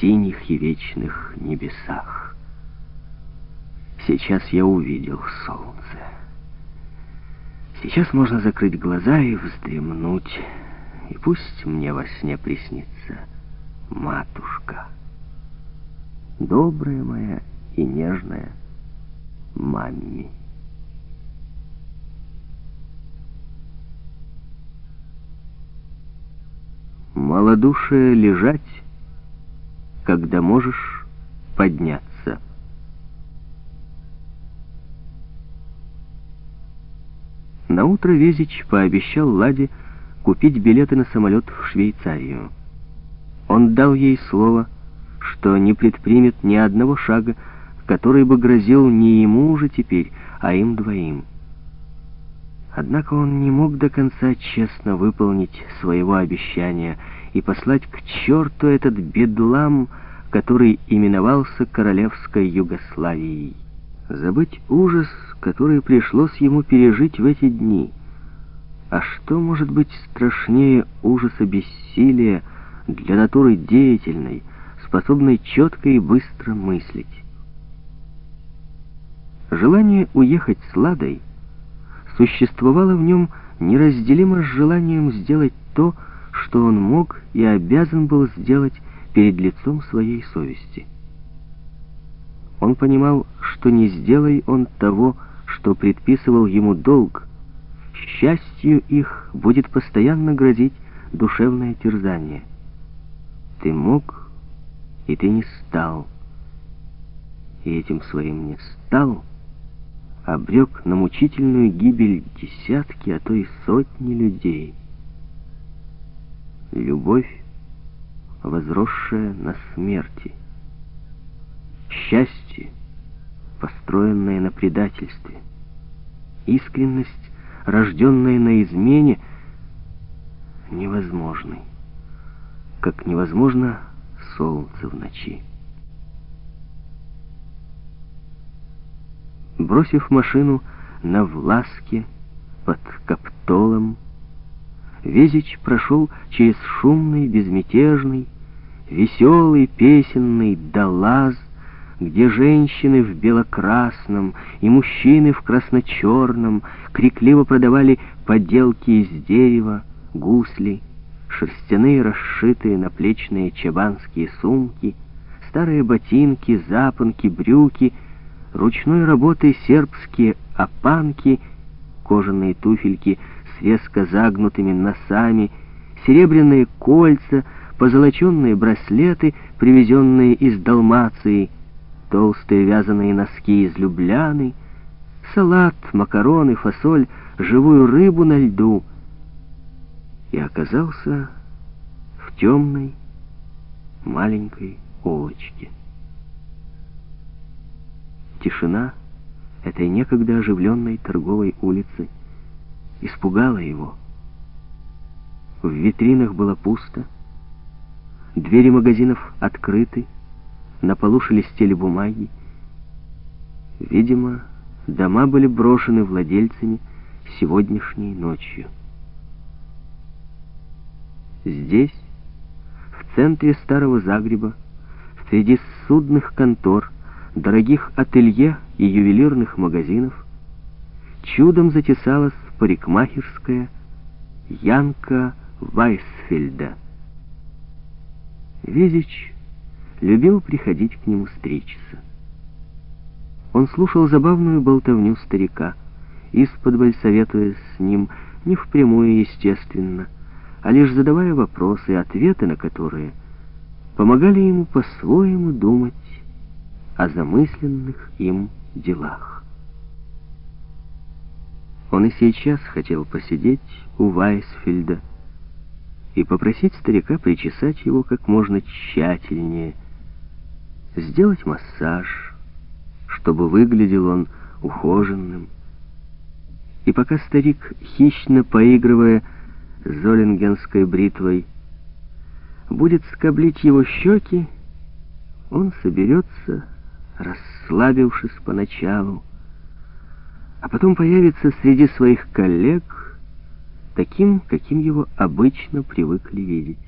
синих и вечных небесах. Сейчас я увидел солнце. Сейчас можно закрыть глаза и вздремнуть, и пусть мне во сне приснится матушка, добрая моя и нежная мамми. Малодушие лежать, когда можешь подняться. На утро Везич пообещал Ладе купить билеты на самолет в Швейцарию. Он дал ей слово, что не предпримет ни одного шага, который бы грозил не ему уже теперь, а им двоим. Однако он не мог до конца честно выполнить своего обещания и послать к черту этот бедлам, который именовался Королевской Югославией. Забыть ужас, который пришлось ему пережить в эти дни. А что может быть страшнее ужаса бессилия для натуры деятельной, способной четко и быстро мыслить? Желание уехать с Ладой — существовало в нем неразделимо с желанием сделать то, что он мог и обязан был сделать перед лицом своей совести. Он понимал, что не сделай он того, что предписывал ему долг, счастью их будет постоянно грозить душевное терзание. Ты мог, и ты не стал. И этим своим не стал — обрек на мучительную гибель десятки, а то и сотни людей. Любовь, возросшая на смерти. Счастье, построенное на предательстве. Искренность, рожденная на измене, невозможной, как невозможно солнце в ночи. Бросив машину на Власке под Каптолом, Везич прошел через шумный, безмятежный, веселый, песенный Далаз, где женщины в белокрасном и мужчины в красно-черном крикливо продавали поделки из дерева, гусли, шерстяные расшитые наплечные чабанские сумки, старые ботинки, запонки, брюки — ручной работы сербские опанки, кожаные туфельки с резко загнутыми носами, серебряные кольца, позолоченные браслеты, привезенные из Далмации, толстые вязаные носки из Любляны, салат, макароны, фасоль, живую рыбу на льду. И оказался в темной маленькой улочке. Тишина этой некогда оживленной торговой улицы испугала его. В витринах было пусто, двери магазинов открыты, на полу шелестели бумаги. Видимо, дома были брошены владельцами сегодняшней ночью. Здесь, в центре старого Загреба, среди судных контор, дорогих ателье и ювелирных магазинов, чудом затесалась парикмахерская Янка Вайсфельда. Везич любил приходить к нему стричься. Он слушал забавную болтовню старика, из-под советуясь с ним, не впрямую, естественно, а лишь задавая вопросы, ответы на которые помогали ему по-своему думать о замысленных им делах. Он и сейчас хотел посидеть у Вайсфельда и попросить старика причесать его как можно тщательнее, сделать массаж, чтобы выглядел он ухоженным. И пока старик, хищно поигрывая золингенской бритвой, будет скоблить его щеки, он соберется расслабившись поначалу, а потом появится среди своих коллег таким, каким его обычно привыкли видеть.